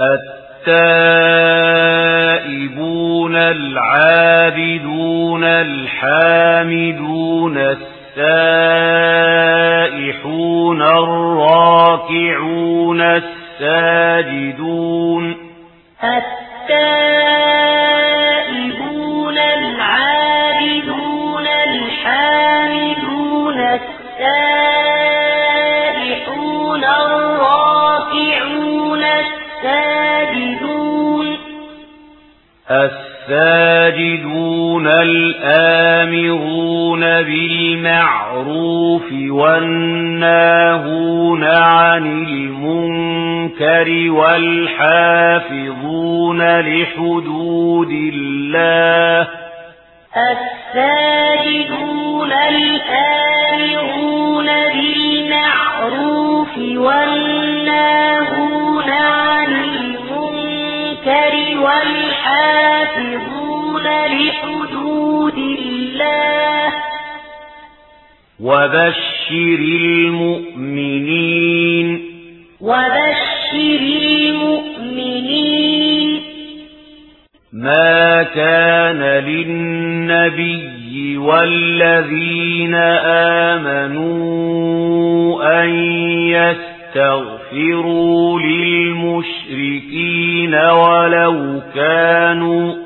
التائبون العابدون الحامدون السائحون الراكعون الساجدون. التائبون الساجدون الآمرون بالمعروف والناهون عن المنكر والحافظون لحدود الله الساجدون الآمرون لحدود الله. وبشر المؤمنين. وبشر المؤمنين. ما كان للنبي والذين آمنوا أن يستغفروا للمشركين ولو كانوا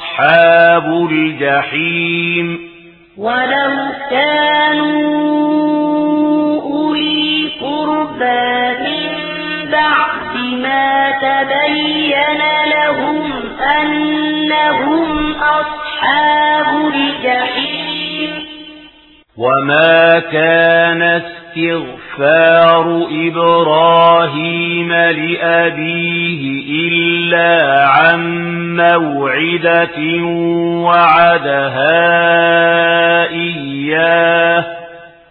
أصحاب الجحيم. ولو كانوا أولي قربا من بعد ما تبين لهم أنهم أصحاب الجحيم. وما كان استغفار إبراهيم لأبيه إلا عن موعدة وعدها إياه.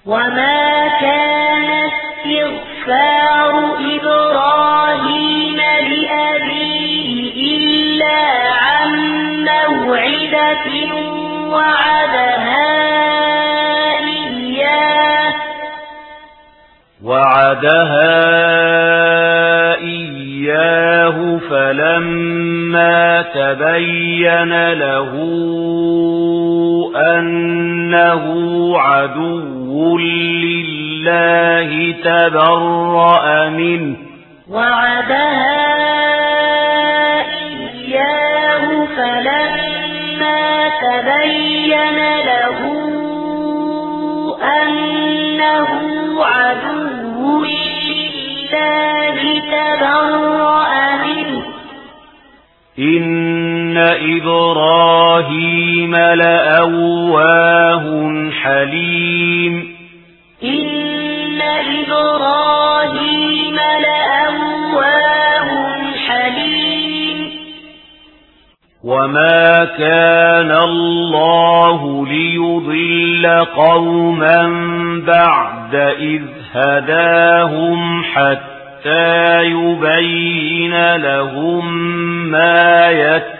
وما كان استغفار إبراهيم لأبيه إلا عن موعدة وعدها إياه. وعدها تبين له أنه عدو لله تبرأ منه وعدها إياه فلما تبين له أنه عدو لله تبرأ منه إن إبراهيم لأواه حليم إن إبراهيم لأواه حليم وما كان الله ليضل قوما بعد إذ هداهم حتى يبين لهم ما يتقون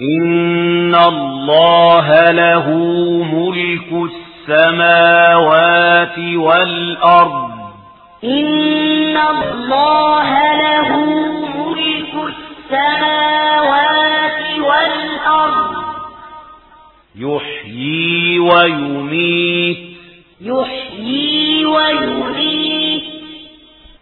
إن الله له ملك السماوات والأرض. إن الله له ملك السماوات والأرض. يحيي ويميت. يحيي ويميت.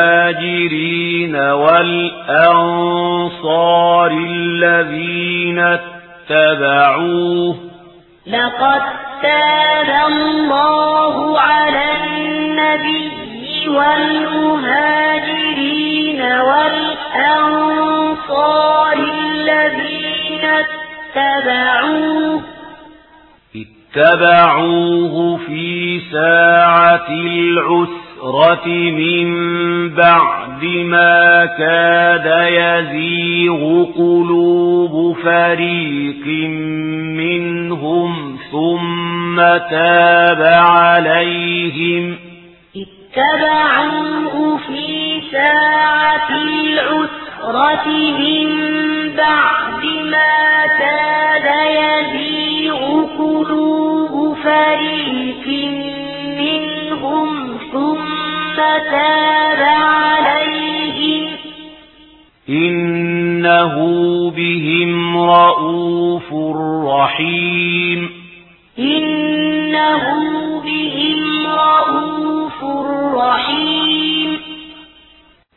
والمهاجرين والأنصار الذين اتبعوه لقد تاب الله على النبي والمهاجرين والأنصار الذين اتبعوه اتبعوه في ساعة العسر الْفِطْرَةِ مِنْ بَعْدِ مَا كَادَ يَزِيغُ قُلُوبُ فَرِيقٍ مِنْهُمْ ثُمَّ تَابَ عَلَيْهِمْ اتبعوه فِي سَاعَةِ الْعُسْرَةِ مِنْ بَعْدِ إنه بهم رؤوف رحيم إنه بهم رؤوف رحيم